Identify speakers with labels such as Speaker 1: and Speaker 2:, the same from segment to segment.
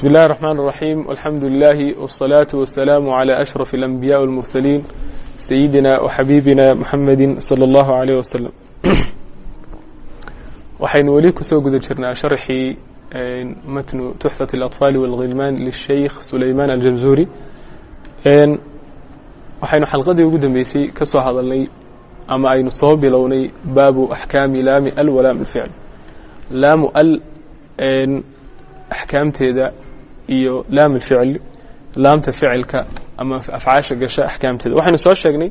Speaker 1: بسم الله الرحمن الرحيم والحمد لله والصلاة والسلام على أشرف الأنبياء والمرسلين سيدنا وحبيبنا محمد صلى الله عليه وسلم waxaynu weli kusoo guda jirnaa sharxii matnu tuxfat اlaطfaali wاlghilmaan lisheykh sulayman aljamzuri waxaynu xalqadii ugu dambeysay ka soo hadalnay ama aynu soo bilownay baabu axkaami laami al walaam اlficl laamu al axkaamteeda iyo laam اlficl laamta ficilka ama afcaasha gasha axkaamteeda waxaynu soo sheegnay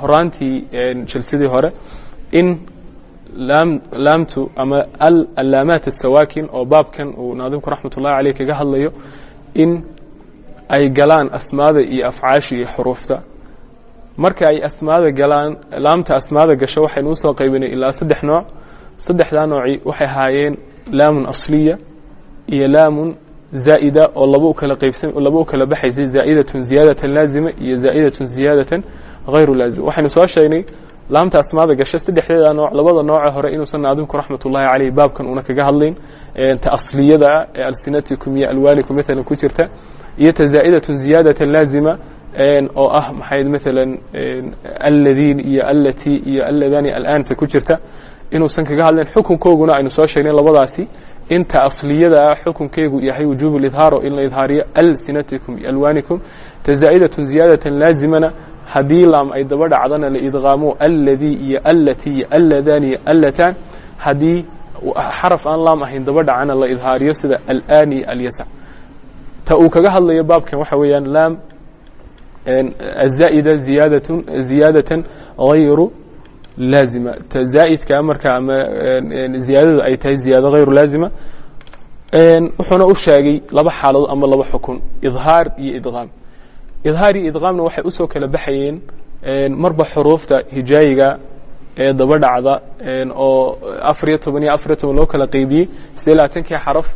Speaker 1: horaantii jalsadii hore in laamtu ama alaamaat الsawaakin oo baabkan uu naadimku raxmat ullahi aleyh kaga hadlayo in ay galaan asmaada iyo afcaasha iyo xuruufta marka ay asmaada galaan laamta asmaada gasho waxaynu usoo qaybinay ilaa saddex nooc saddexdaa nooci waxay ahaayeen laamun asliya iyo laamun zaa'ida oo laba u kala qaybsan laba u kala baxaysay zaa'idatun ziyaadatan laazima iyo zaa'idatun ziyaadatan hayru laazima waxaynu soo sheegnay laamta asmaada gasha saddexdeeda nooc labada nooce hore inuusan naadimku raxmat ullahi caleyh baabkan una kaga hadlayn ta asliyada ee alsinatikum iyo alwaanikum maalan ku jirta iyo ta zaa'idatun ziyaadatan laazima oo ah maxay maalan alladiin iyo allati iyo alladani alaanta ku jirta inuusan kaga hadlayn xukunkooguna aynu soo sheegnay labadaasi inta asliyada xukunkeegu yahay wujuub lidhaaro in la idhaariyo alsinatikum iyo alwaanikum ta zaa'idatun ziyaadatan laazimana haddii laam ay daba dhacdana la idqaamo alladii iyo allati iyo alladani iyo allatan haddii xaraf aan laam ahayn daba dhacana la idhaariyo sida alani iyo alyasa. Ta uu kaga hadlayo baabkan waxa weeyaan laam azaa'ida ziyaadatun ziyaadatan hayru laazima. Ta zaa'idka marka ama ziyaadadu ay tahay ziyaado hayru laazima wuxuuna u sheegay laba xaaladood ama laba xukun idhaar iyo idqaam idhaar iyo idqaamna waxay u soo kala baxayeen marba xuruufta hijaayiga ee daba dhacda oo afar iyo toban iyo afar iyo toban loo kala qeybiyey. Sidee labaatankii xaraf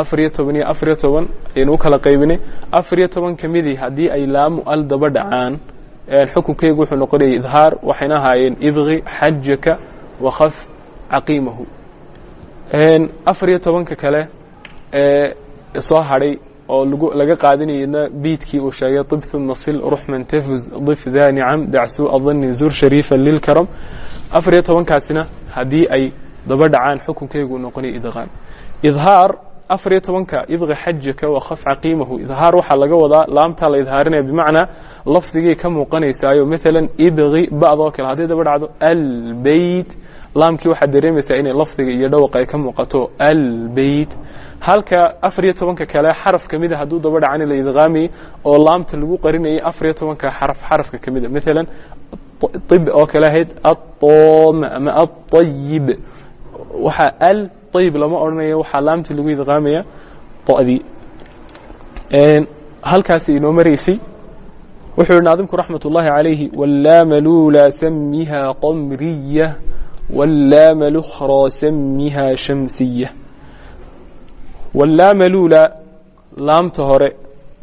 Speaker 1: afar iyo toban iyo afar iyo toban ayaynu u kala qaybinay afar iyo toban ka midii haddii ay laamu al daba dhacaan xukunkeygu wuxuu noqonayay idhaar waxayna ahaayeen ibqi xajaka wakaf caqiimahu. Afar iyo tobanka kale ee soo hadhay oo laga qaadinayna biidkii uu sheegay ibtun masil ruxman tafuz dif da nicam dacsu adani zur shariifa lilkaram afar iyo tobankaasina haddii ay daba dhacaan xukunkeygu u idqaan idhaar afar iyo tobanka ibqi xajaka wakaf caqiimahu. Idhaar waxaa laga wadaa laamtaa la idhaarinaya bimacnaa lafdigay ka muuqanaysaayo maala ibqi ba'doo kale. Hadday daba dhacdo albeyt laamkii waxaad dareemaysaa inay lafdiga iyo dhawaqa ay ka muuqato albeyt halka afar iyo tobanka kale xaraf ka mida hadduu daba dhacana la idqaamayey oo laamta lagu qarinayay afar iyo tobanka xaraf xarafka ka mida maalan ib oo kale ahayd atom ama aطayib waxaa al ayib lama odhanaya waxaa laamtii lagu idqaamaya da'dii halkaasi inoo maraysay wuxuu yihi naadimku raxmat ullahi calayhi walaama lula samiha qamriya walaama lukhra samiha shamsiya walaama lula laamta hore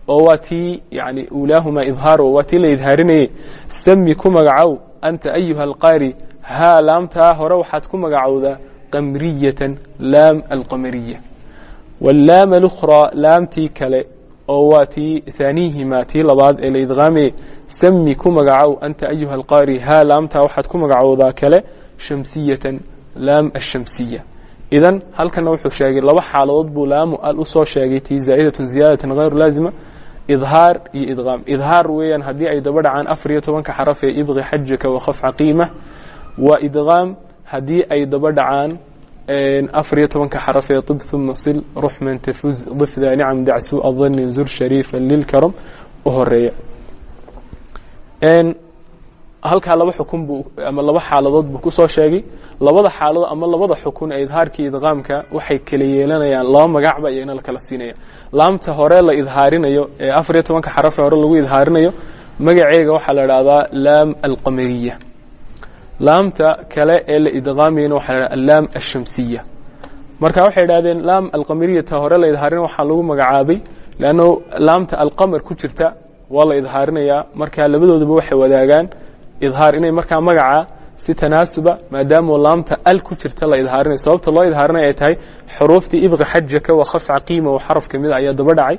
Speaker 1: oo waa tii yani ulaahumaa idhaaro waa tii la idhaarinayay sami ku magacow anta ayuha alqaari haa laamtaa hore waxaad ku magacowdaa qamriyatan laam alqamariya walaama lukhraa laamtii kale oo waa tii haaniihimaa tii labaad ee la idqaamayay sami ku magacow anta ayuha alqaari haa laamtaa waxaad ku magacowdaa kale shamsiyatan laam ashamsiya idan halkana wuxuu sheegay laba xaaladood buu laamu al u soo sheegay tii zaa'idatun ziyaadatan hayru laazima idhaar iyo idqaam. Idhaar weeyaan haddii ay daba dhacaan afar iyo tobanka xaraf ee ibqi xajaka wakaf caqiima waa idqaam haddii ay daba dhacaan afar iyo tobanka xarafee ib uma sil ruxman tafuz difda nicam dacsu adani zur shariifa lilkaram u horreeya. Halkaa laba xukun buu ama laba xaaladood buu ku soo sheegay. Labada xaaladood ama labada xukun ee idhaarkii idqaamka waxay kala yeelanayaan. Laba magacba iyana la kala siinaya. Laamta hore la idhaarinayo ee afar iyo tobanka xarafe hore lagu idhaarinayo magaceega waxaa la idhaahdaa laam alqamariya laamta kale ee la idqaamayana waxa la alaam ashamsiya marka waxay idhahdeen laam alqamariyata hore la idhaarin waxaa lagu magacaabay leanno laamta alqamar ku jirta waa la idhaarinayaa marka labadoodaba waxay wadaagaan idhaar inay markaa magaca si tanaasuba maadaama laamta al ku jirta la idhaarinayo sababta loo idhaarinaya ay tahay xuruuftii ibqa xajaka wa khafca qiima oo xaraf ka mid ayaa daba dhacay.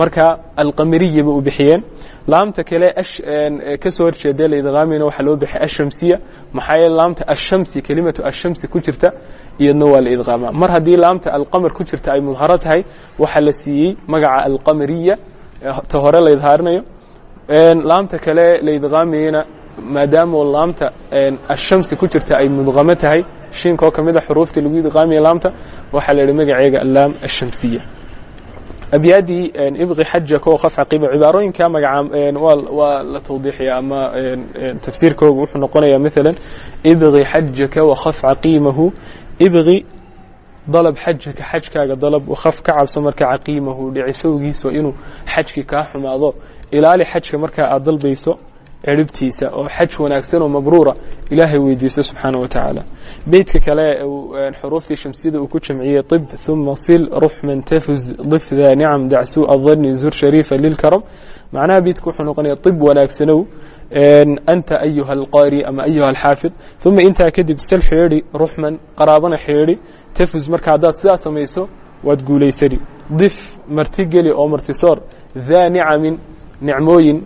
Speaker 1: Marka alqamariya ba u bixiyeen. Laamta kale ka soo horjeeda la idqaamayna waxaa loo bixiyay ashamsiya maxaa yeele laamta ashamsi kelimatu ashamsi ku jirta iyadna waa la idqaamaa mar haddii laamta alqamar ku jirta ay mudharo tahay waxaa la siiyey magaca alqamariya ta hore la idhaarinayo. Laamta kale la idqaamayena maadaama laamta ashamsi ku jirta ay mudqamo tahay shiinkoo ka mid a xuruufta lagu idqaamaya laamta waxaa la yihi magaceega alaam ashamsiya. Abyaadii ibqi xajaka oo qiima cibaarooyinka magaca waa la tawdiixiya ama tafsiirkooga wuxuu noqonaya maala ibqi xajaka wakhafca qiimahu ibqi dalab xajaka xajkaaga dalab wakhaf ka cabso marka caqiimahu dhicisowgiiso inuu xajki kaa xumaado. Ilaali xajka markaa aad dalbayso ciribtiisa oo xaj wanaagsan oo mabruura ilaahay weydiiso subxaana wa tacaala. Beytka kale xuruuftii shamsiyada uu ku jamciyey ib uma sil ruxman tafuz difda nicam dacsu adani zur shariifa lilkaram macnaha beytku wuxuu noqonaya ib wanaagsanow anta ayuha alqaari ama ayuha alxaafid. Uma intaa kadib sal xeedhi ruxman qaraabana xeedhi tafuz marka haddaad sidaa samayso waad guulaysani. Dif martigeli oo martisoor daa nicamin nicmooyin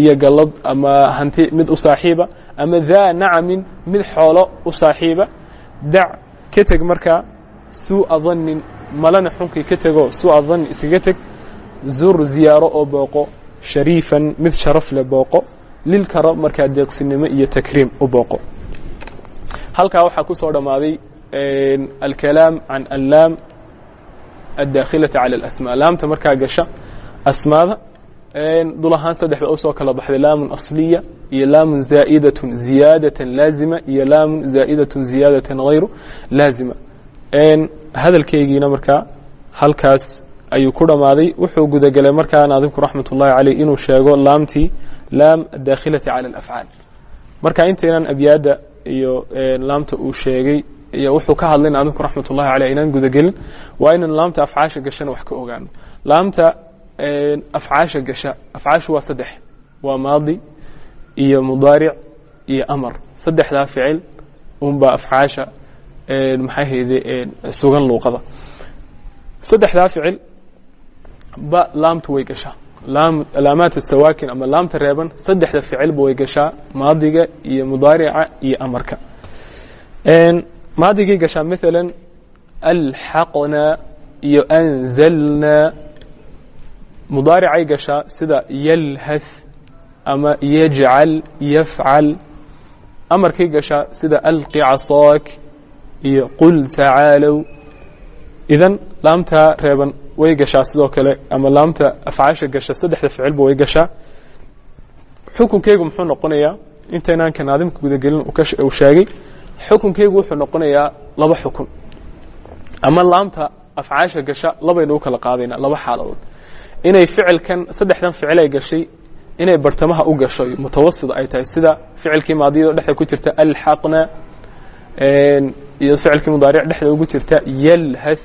Speaker 1: iyo gallad ama hanti mid u saaxiiba ama daa nacamin mid xoolo u saaxiiba. Dac ka teg markaa suu'a dannin malana xunkii ka tegoo suu'a danni iskaga teg zur ziyaaro oo booqo shariifan mid sharaf leh booqo lilkara markaa deeqsinimo iyo takriim u booqo. Halkaa waxaa ku soo dhammaaday alkalaam can allaam addaakhilata cala alasmaa laamta markaa gasha asmaada dul ahaan saddex ba u soo kala baxday. Laamun asliya iyo laamun zaa'idatun ziyaadatan laazima iyo laamun zaa'idatun ziyaadatan hayru laazima. Hadalkeygiina markaa halkaas ayuu ku dhammaaday wuxuu gudagelay markaa naadimku raxmat ullahi caleyh inuu sheego laamtii laam adaakhilati cala alafcaal. Marka intaynan abyaadda iyo laamta uu sheegay iyo wuxuu ka hadlay naadimku raxmat ullahi caleyh inaan gudagelin waa inaan laamta afcaasha gashana wax ka ogaano laamta afcaasha gasha. Afcaashu waa saddex. Waa maadi iyo mudaaric iyo amar. Saddexdaa ficil unbaa afcaasha. Maxay hayde sugan luuqada. Saddexdaa ficil ba laamtu way gashaa. Laamaat asawaakin ama laamta reeban saddexda ficilba way gashaa. Maadiga iyo mudaarica iyo amarka. Maadigay gashaa maala alxaqnaa iyo anzalnaa mudaaricay gashaa sida yalhath ama yajcal yafcal. Amarkay gashaa sida alqi casaak iyo qul tacaalow idan laamtaa reeban way gashaa sidoo kale ama laamta afcaasha gasha saddexda ficilba way gashaa. Xukunkeygu muxuu noqonayaa intaynaan ka naadimka gudagelin uu sheegay xukunkeygu wuxuu noqonayaa laba xukun. Ama laamta afcaasha gasha labaynu u kala qaadaynaa laba xaaladood inay ficilkan saddexdan ficil ay gashay inay bartamaha u gasho mutawasit ay tahay sida ficilkii maadiyado dhexda ku jirta alxaqna iyadoo ficilkii mudaaric dhexda ugu jirta yalhath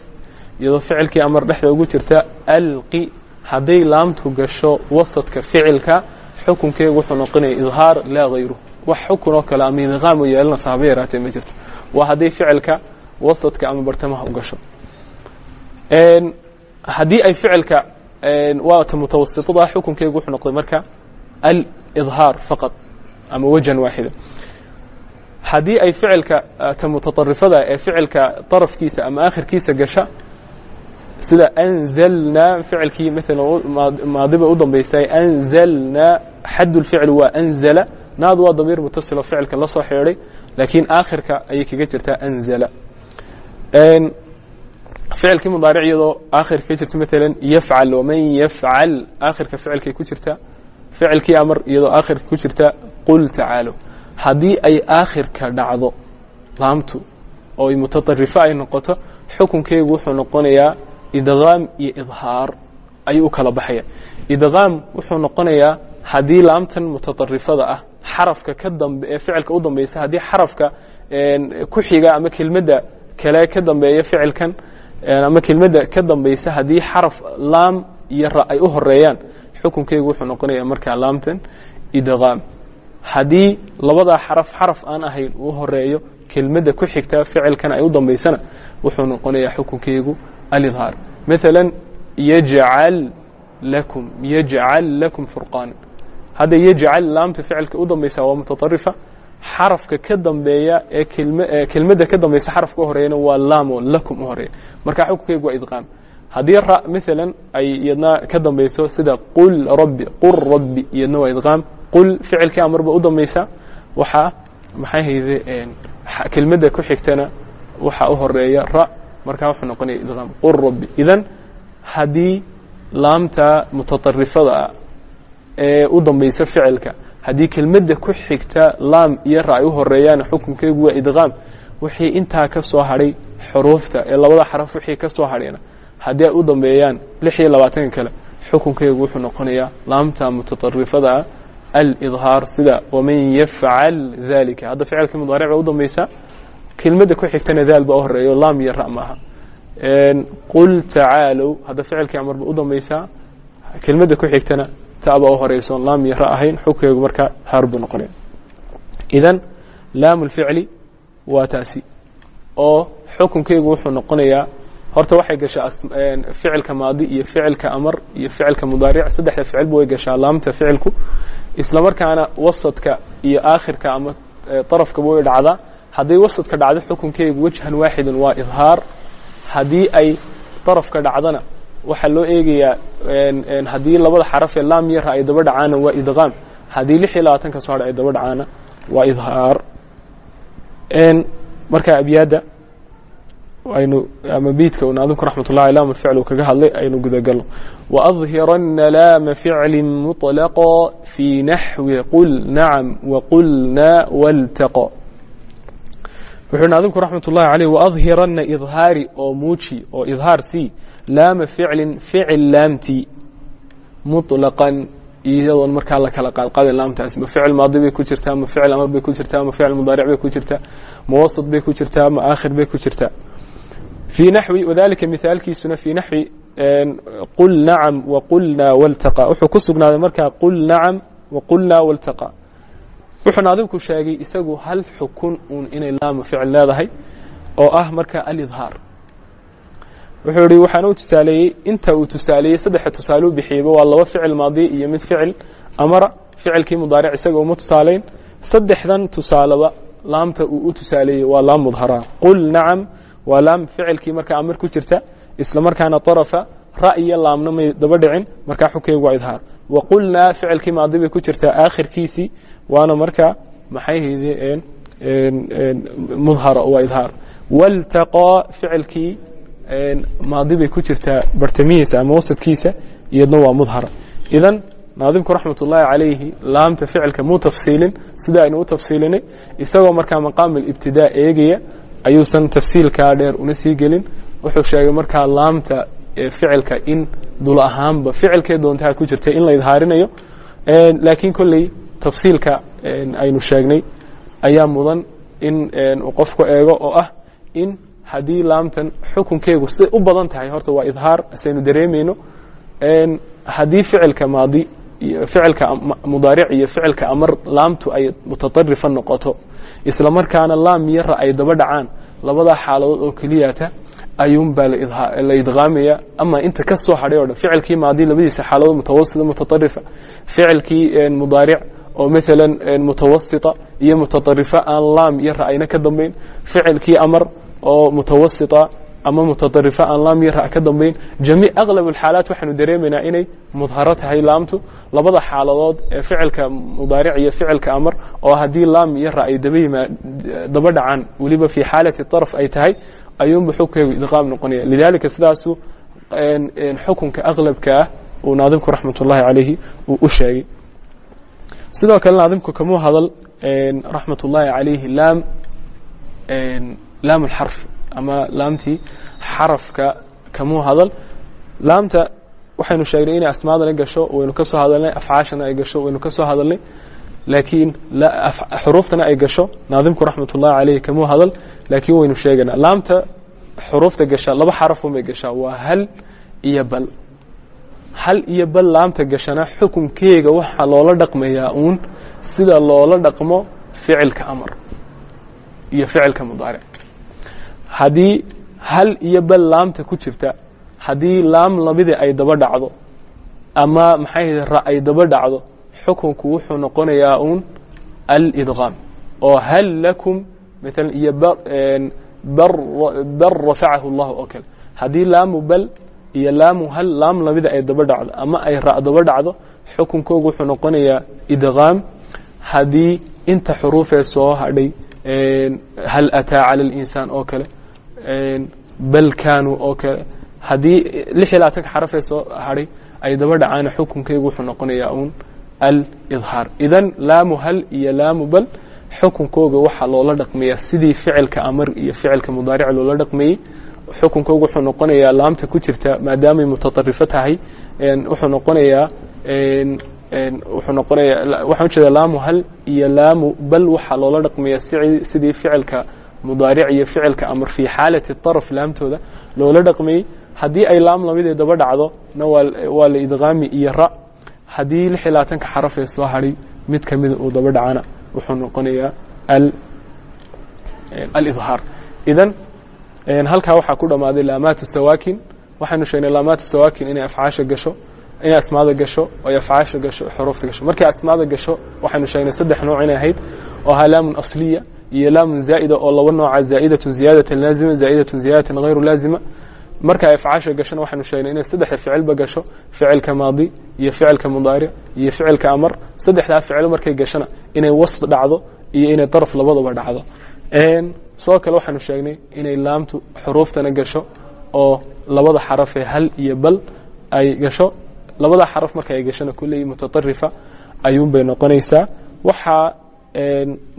Speaker 1: iyadoo ficilkii amar dhexda ugu jirta alqi hadday laamtu gasho wasadka ficilka xukunkeegu wuxuu noqonaya idhaar laa hayru wax xukun oo kale ama idqaam oo yeelanaysa haba yaraatee ma jirto. Waa hadday ficilka wasadka ama bartamaha u gasho. Haddii ay ficilka waata mutawasitada xukunkeygu wuxuu noqday marka alidhaar faqad ama wajan waaxida haddii ay ficilka ta mutaطarifada ee ficilka طarafkiisa ama akhirkiisa gasha sida anzalnaa ficilkii maala maadiba u dambaysay anzalnaa xad اlficl waa anzala naadu waa damiir mutasilo ficilka la soo xeedhay laakiin aakhirka ayay kaga jirtaa anzala ficilkii mudaaric iyadoo aakhirka ka jirta maala yafcal waman yafcal aakhirka ficilkay ku jirta ficilkii amar iyadoo aakhirka ku jirta qul tacaalow haddii ay aakhirka dhacdo laamtu oo mutaطarifo ay noqoto xukunkeygu wuxuu noqonayaa idqaam iyo idhaar ayuu u kala baxaya idqaam wuxuu noqonayaa haddii laamtan mutaطarifada ah xarafka ka dambe ee ficilka u dambeysa haddii xarafka ku xiga ama kelmadda kale ka dambeeya ficilkan ama kelmadda ka dambeysa haddii xaraf laam iyo ra ay u horeeyaan xukunkeygu wuxuu noqonayaa markaa laamtan idqaam haddii labadaa xaraf xaraf aan ahayn uu horeeyo kelmadda ku xigta ficilkana ay u dambaysana wuxuu noqonayaa xukunkeygu alidhaar. Maala yajcal lakum yajcal lakum furqaanan hadda yajcal laamta ficilka u dambaysa waa mutaarifa xarafka ka dambeeya ee kelmadda ka dambaysa xarafka horeeyana waa laamo lakum u horreeya marka xukunkeygu waa idqaam. Haddii ra maala ay iyadna ka dambayso sida qul rabbi qul rabbi iyadna waa idqaam. Qul ficilkii amarba u dambaysa waxaa maxay hayde kelmadda ku xigtana waxaa u horreeya ra markaa wuxuu noqonaya idqaam. Qul rabbi. Idan haddii laamta mutaarifada ah ee u dambaysa ficilka haddii kelmadda ku xigta laam iyo ra ay u horeeyaan xukunkeygu waa idqaam wixii intaa ka soo hadhay xuruufta ee labada xaraf wixii ka soo hadhayna haddii ay u dambeeyaan lix iyo labaatanka kale xukunkeygu wuxuu noqonayaa laamta mutaarifada ah alidhaar sida waman yafcal dalika hadda ficilka mudaaric u dambaysa kelmadda ku xigtana daal baa u horeeyo laam iyo ra maaha. Qul tacaalow hadda ficilkii amarba u dambaysaa kelmadda ku xigtana taba u horeyso laam iyo ra ahayn xukunkeygu marka haar buu noqonaya idan laamu lficli waa taasi oo xukunkeygu wuxuu noqonayaa horta waxay gashaa ficilka maadi iyo ficilka amar iyo ficilka mudaaric saddexda ficilba way gashaa laamta ficilku isla markaana wasadka iyo aakhirka ama darafkaba way dhacdaa. Hadday wasadka dhacdo xukunkeygu wajhan waaxidan waa idhaar. Haddii ay darafka dhacdana waxaa loo eegayaa haddii labada xaraf ee laam yara ay daba dhacaana waa idqaam haddii lix iyo labaatanka soo hadha ay daba dhacaana waa idhaar. Marka abyaadda aynu ama biidka u naadimku raxmat ullahi laam ficl uu kaga hadlay aynu gudagalno. Waadhirana laama ficli muطlaqa fii naxwi qul nacam waqulna waltaqa wuxuu naadimku raxmat ullahi caleyh waadhirana idhaari oo muuji oo idhaar si laama ficlin ficil laamtii muطlaqan iyadoon markaa la kala qaadqaadin laamtaas ma ficil maadi bay ku jirtaa ma ficil amar bay ku jirtaa ma ficil mudaaric bay ku jirtaa ma wasط bay ku jirtaa ma aakhir bay ku jirtaa. Fii naxwi wadalika mithaalkiisuna fii naxwi qul nacam waqulna waltaqa. Wuxuu ku sugnaaday markaa qul nacam waqulna waltaqa wuxuu naadimku sheegay isagu hal xukun uun inay laama ficil leedahay oo ah markaa alidhaar. Wuxuu ihi waxaana u tusaaleeyey inta uu tusaaleeyey saddexa tusaale u bixiyeyba waa laba ficil maadi iyo mid ficil amara ficilkii mudaaric isaga uma tusaaleyn. Saddexdan tusaaleba laamta uu u tusaaleeyey waa laam mudhara. Qul nacam waa laam ficilkii markaa amar ku jirta isla markaana طarafa ra iyo laamna may daba dhicin markaa xunkeygu waa idhaar. Wa qulnaa ficilkii maadi bay ku jirtaa aakhirkiisii waana markaa maxay haydeen mudhara waa idhaar. Waltaqaa ficilkii maadi bay ku jirtaa bartamihiisa ama wasadkiisa iyadna waa mudhara idan naadimku raxmat ullaahi calayhi laamta ficilka muu tafsiilin? Sida aynu u tafsiilinay. Isagoo markaa maqaam alibtidaa eegaya ayuusan tafsiilkaa dheer una sii gelin. Wuxuu sheegay markaa laamta ficilka in dul ahaanba ficilkee doontaa ku jirta in la idhaarinayo. Laakiin kolley tafsiilka aynu sheegnay ayaa mudan in qofku eego oo ah in haddii laamtan xukunkeegu siday u badan tahay horta waa idhaar asaynu dareemayno haddii ficilka maadi ficilka mudaaric iyo ficilka amar laamtu ay mutaطarifa noqoto isla markaana laam yara ay daba dhacaan labadaa xaaladood oo keliyata ayuunbaa la idqaamaya ama inta ka soo hadhay o dhan ficilkii maadi labadiisa xaaladood mutawasita mutaطarifa ficilkii mudaaric oo maalan mutawasita iyo mutaarifa aan laam iyo ra'ayna ka dambayn ficilkii amar oo mutawasita ama mutaarifa aan laam iyo ra' ka dambayn jami aqlab alxaalaat waxaanu dareemaynaa inay mudharo tahay laamtu. Labada xaaladood ee ficilka mudaaric iyo ficilka amar oo haddii laam iyo ra' ay dabayimaa daba dhacaan weliba fii xaalati darf ay tahay ayuun ba xukunkeegu idqaam noqonaya lidaalika sidaasuu xukunka aqlabka ah uu naadimku raxmat ullaahi calayhi uu u sheegay sidoo kale naadimku kamuu hadal raxmat ullahi calayhi laam laam اlxarf ama laamtii xarafka kamuu hadal. Laamta waxaynu sheegnay inay asmaadana gasho waynu ka hadalnay afcaashana ay gasho waynu ka hadalnay. Laakiin xuruuftana ay gasho naadimku raxmat ullahi calayhi kamuu hadal laakiin waynu sheegaynaa laamta xuruufta gashaa laba xarafun gashaa waa hal iyo bal hal iyo bal laamta gashana xukunkeega waxaa loola dhaqmayaa uun sida loola dhaqmo ficilka amar iyo ficilka mudaaric haddii hal iyo bal laamta ku jirta haddii laam labadii ay daba dhacdo ama maxay ra ay daba dhacdo xukunku wuxuu noqonayaa uun alidqaam oo hal lakum maala iyo bal rafacahu اllahu oo kale haddii laamu bal iyo laamu hal laam lamida ay daba dhacdo ama ay ra daba dhacdo xukunkoogu wuxuu noqonayaa idqaam haddii inta xuruufee soo hadhay hal ataa calى اlinsaan oo kale bal kaanuu oo kale haddii lix iyo labaatanka xarafee soo hadhay ay daba dhacaana xukunkeygu wuxuu noqonayaa un alidhaar idan laamu hal iyo laamu bal xukunkooga waxaa loola dhaqmaya sidii ficilka amar iyo ficilka mudaaric loola dhaqmayey xukunkooga wuxuu noqonayaa laamta ku jirta maadaamay mutaطarifo tahay wuxuu noqonayaa wuxuu noqonayaa waxaan ujeeda laamu hal iyo laamu bal waxaa loola dhaqmaya sidii ficilka mudaaric iyo ficilka amar fii xaalati طaraf laamtooda loola dhaqmayey haddii ay laam lamidee daba dhacdo na waa la idqaami iyo ra. Haddii lix iyo labaatanka xarafee soo hadhay mid kamida uu daba dhacana wuxuu noqonayaa alidhaar idan halkaa waxaa ku dhammaaday laamaatu sawaakin. Waxaynu sheegnay laamaatu sawaakin inay afcaasha gasho inay asmaada gasho ay afcaasha gasho xuruufta gasho. Markay asmaada gasho waxaynu sheegnay saddex nooc inay ahayd oo ahaa laamun asliya iyo laamun zaa'ida oo laba nooca zaa'idatun ziyaadatan laazima zaa'idatun ziyaadatan hayru laazima. Marka ay afcaasha gashona waxaynu sheegnay inay saddexda ficilba gasho ficilka maadi iyo ficilka mudaaric iyo ficilka amar. Saddexdaa ficilo markay gashona inay wasd dhacdo iyo inay daraf labadaba dhacdo sidoo kale waxaanu sheegnay inay laamtu xuruuftana gasho oo labada xarafee hal iyo bal ay gasho labada xaraf marka ay gashona kulley mutaطarifa ayuunbay noqonaysaa waxaa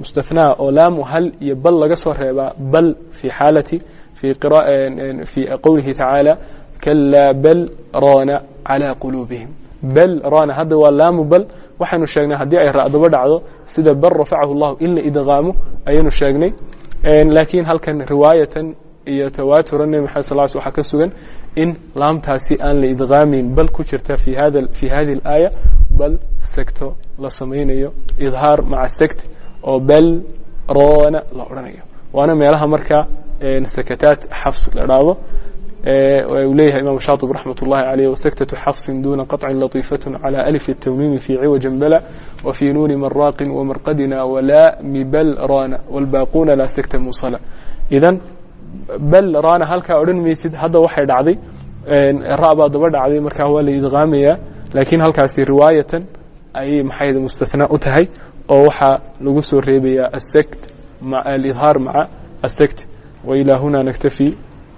Speaker 1: mustathnaa oo laamu hal iyo bal laga soo reebaa bal fi xaalati في qwlihi tacaalى kalaa bal raana calى quluubihim bal raana hadda waa laamu bal waxaynu sheegnay haddii ay ra'daba dhacdo sida bal rafacahu اllahu in la idqaamo ayaynu sheegnay laakiin halkan riwaayatan iyo tawaaturan nebi maxamed sal waxaa ka sugan in laamtaasi aan la idqaamin bal ku jirta fi hadi اlaaya bal segto la samaynayo idhaar maca segt oo bal raana la odhanayo. Waana meelaha marka sakataat xafs la dhaado u leeyahay imam shaطib raxmat اllahi عaleyh wsaktaةu xafsin duna qaطci laطifaة calى alf التwmimi fi ciwaja bala wfي nuuni maraaqin wmarqadina wla mibal rana wاlbaquna laa sakta musala idan bal rana halkaa odhan maysid hadda waxay dhacday ra baa daba dhacday markaa waa la idqaamaya lakin halkaasi riwaayatan ayay maxay mustathnaa u tahay oo waxaa lagu soo reebaya asakt alidhaar maca asakt وإلى هنا نكتفي